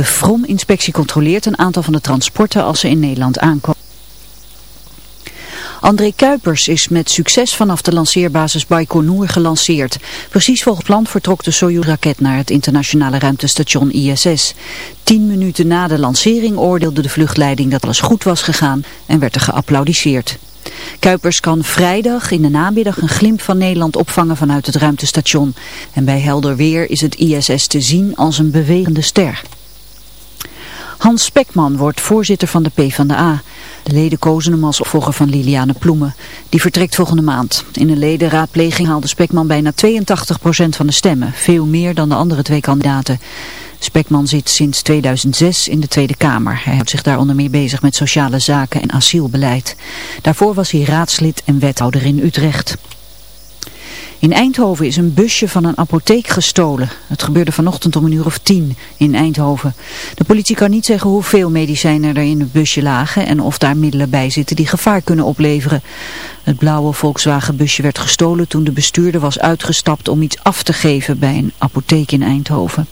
De Vrom-inspectie controleert een aantal van de transporten als ze in Nederland aankomen. André Kuipers is met succes vanaf de lanceerbasis Baikonur gelanceerd. Precies volgens plan vertrok de Soyuz-raket naar het internationale ruimtestation ISS. Tien minuten na de lancering oordeelde de vluchtleiding dat alles goed was gegaan en werd er geapplaudiceerd. Kuipers kan vrijdag in de namiddag een glimp van Nederland opvangen vanuit het ruimtestation. En bij helder weer is het ISS te zien als een bewegende ster. Hans Spekman wordt voorzitter van de PvdA. De leden kozen hem als opvolger van Liliane Ploemen. Die vertrekt volgende maand. In een ledenraadpleging haalde Spekman bijna 82% van de stemmen. Veel meer dan de andere twee kandidaten. Spekman zit sinds 2006 in de Tweede Kamer. Hij houdt zich daar onder meer bezig met sociale zaken en asielbeleid. Daarvoor was hij raadslid en wethouder in Utrecht. In Eindhoven is een busje van een apotheek gestolen. Het gebeurde vanochtend om een uur of tien in Eindhoven. De politie kan niet zeggen hoeveel medicijnen er in het busje lagen en of daar middelen bij zitten die gevaar kunnen opleveren. Het blauwe Volkswagen busje werd gestolen toen de bestuurder was uitgestapt om iets af te geven bij een apotheek in Eindhoven.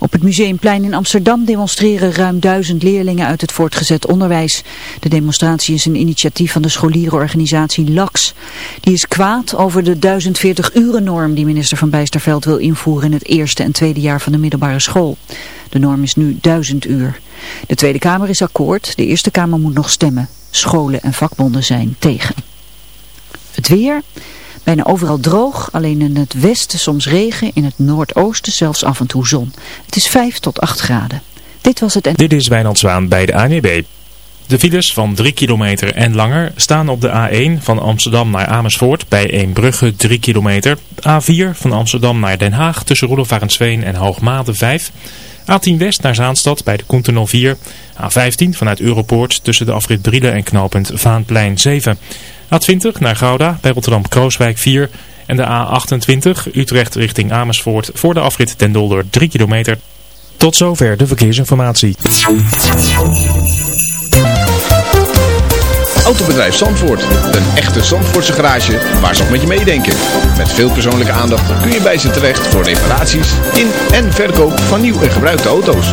Op het Museumplein in Amsterdam demonstreren ruim duizend leerlingen uit het voortgezet onderwijs. De demonstratie is een initiatief van de scholierenorganisatie LAX. Die is kwaad over de 1040 uren norm die minister Van Bijsterveld wil invoeren in het eerste en tweede jaar van de middelbare school. De norm is nu 1000 uur. De Tweede Kamer is akkoord, de Eerste Kamer moet nog stemmen. Scholen en vakbonden zijn tegen. Het weer... Bijna overal droog, alleen in het westen soms regen, in het noordoosten zelfs af en toe zon. Het is 5 tot 8 graden. Dit was het. Dit is Wijnand Zwaan bij de ANWB. De files van 3 kilometer en langer staan op de A1 van Amsterdam naar Amersfoort bij Eembrugge 3 kilometer. A4 van Amsterdam naar Den Haag tussen Roelofarensveen en Hoogmade 5. A10 West naar Zaanstad bij de Koentunnel 4. A15 vanuit Europoort tussen de afrit Brielen en knooppunt Vaanplein 7. A20 naar Gouda bij Rotterdam-Krooswijk 4 en de A28 Utrecht richting Amersfoort voor de afrit Den Dolder 3 kilometer. Tot zover de verkeersinformatie. Autobedrijf Zandvoort. Een echte Zandvoortse garage waar ze ook met je meedenken. Met veel persoonlijke aandacht kun je bij ze terecht voor reparaties in en verkoop van nieuw en gebruikte auto's.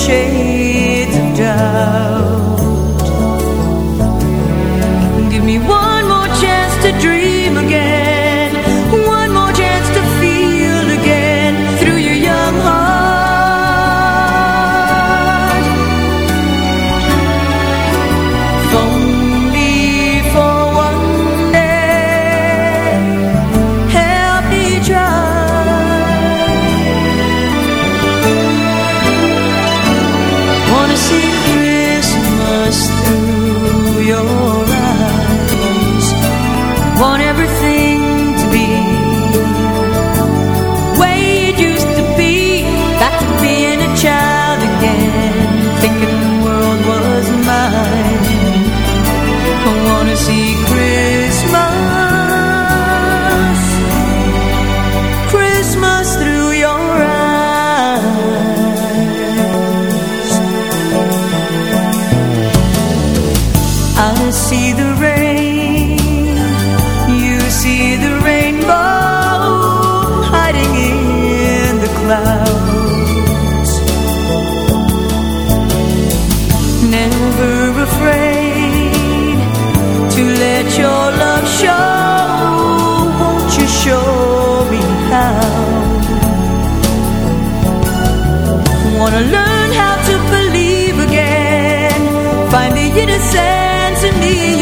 谁 Wanna learn how to believe again. Find the innocence in me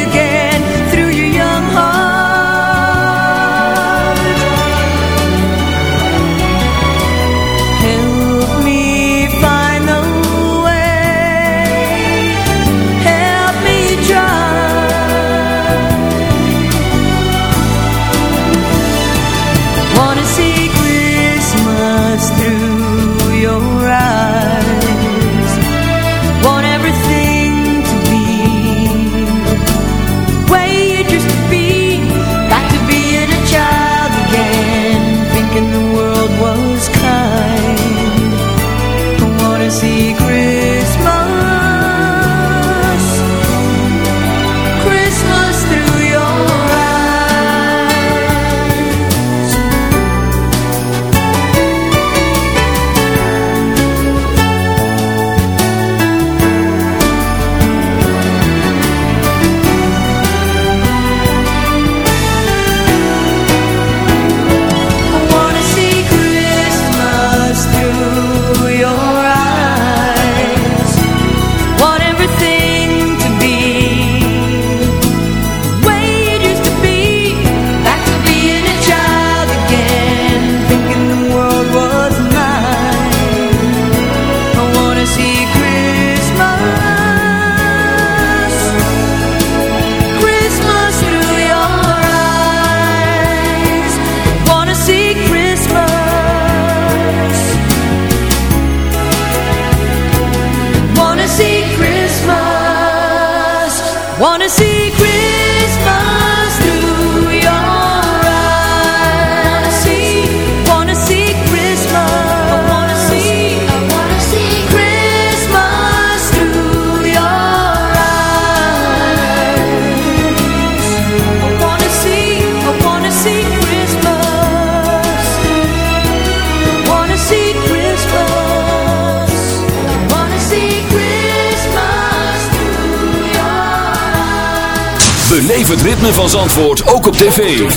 Beleef het ritme van Zandvoort ook op tv.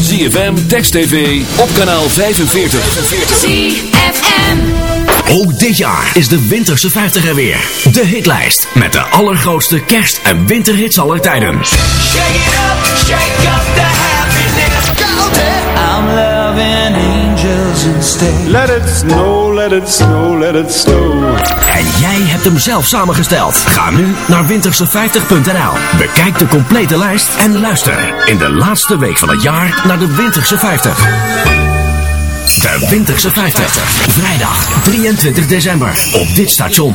ZFM, Text TV, op kanaal 45. ZFM. Ook dit jaar is de Winterse 50 er weer. De hitlijst met de allergrootste kerst- en winterhits aller tijden. Shake it up, shake up the happiness. I'm loving instead. Let it snow, let it snow, let it snow. En jij hebt hem zelf samengesteld. Ga nu naar winterse50.nl. Bekijk de complete lijst en luister in de laatste week van het jaar naar de Winterse 50. De Winterse 50. Vrijdag 23 december op dit station.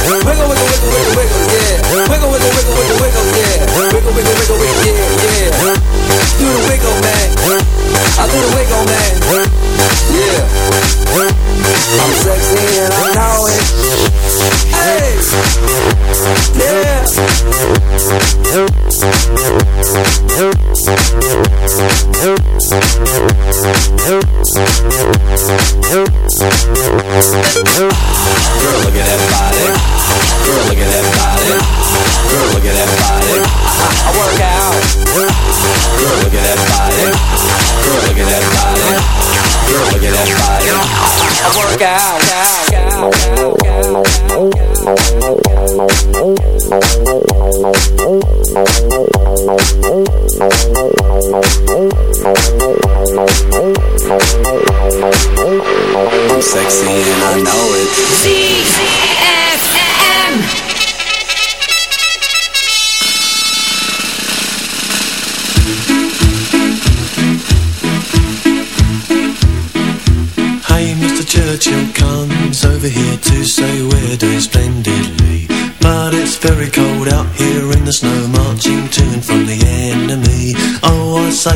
I do the wiggle, man. Yeah. I'm sexy and I know it. Hey. Yeah.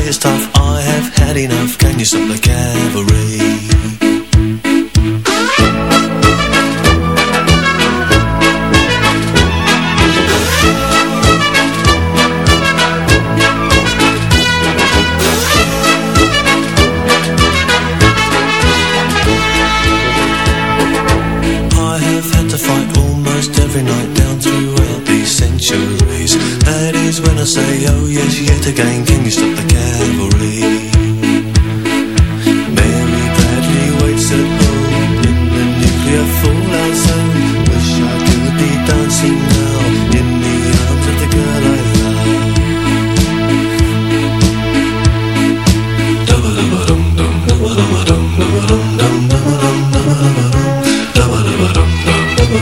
Oh, I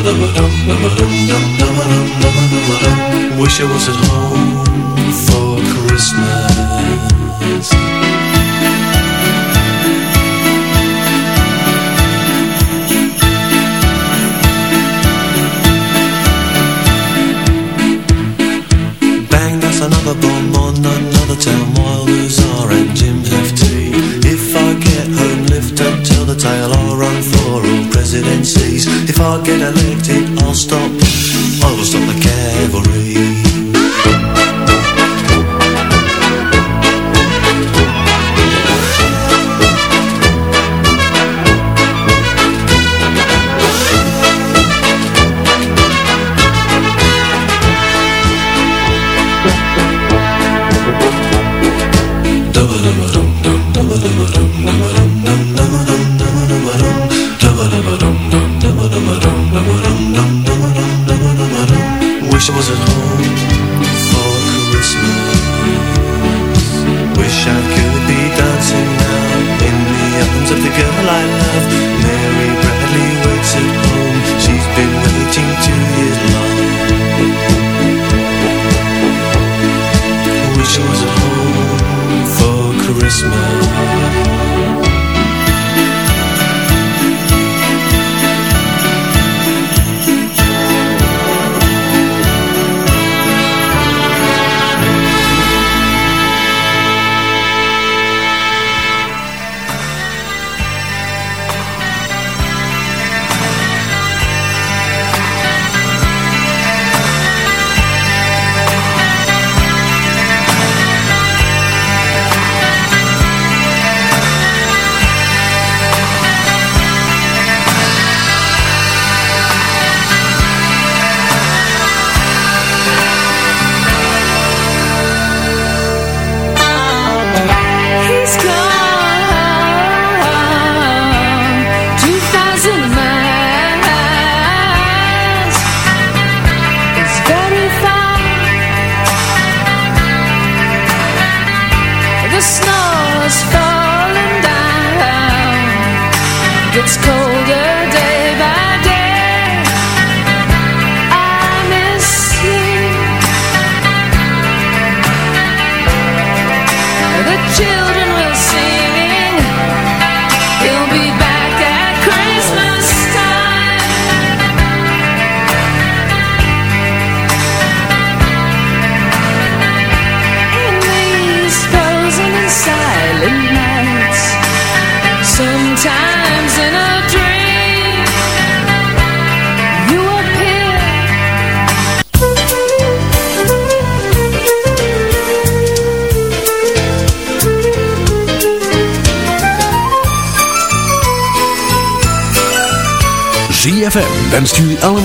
Wish I was at home for Christmas. Get elected, I'll stop, will stop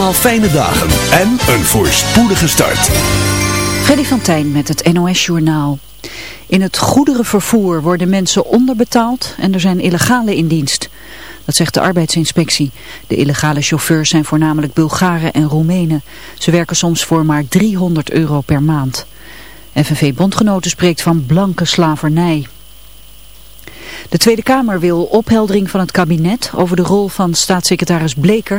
allemaal fijne dagen en een voorspoedige start. Freddy van Tijn met het NOS Journaal. In het goederenvervoer worden mensen onderbetaald en er zijn illegale in dienst. Dat zegt de arbeidsinspectie. De illegale chauffeurs zijn voornamelijk Bulgaren en Roemenen. Ze werken soms voor maar 300 euro per maand. FNV Bondgenoten spreekt van blanke slavernij. De Tweede Kamer wil opheldering van het kabinet over de rol van staatssecretaris Bleker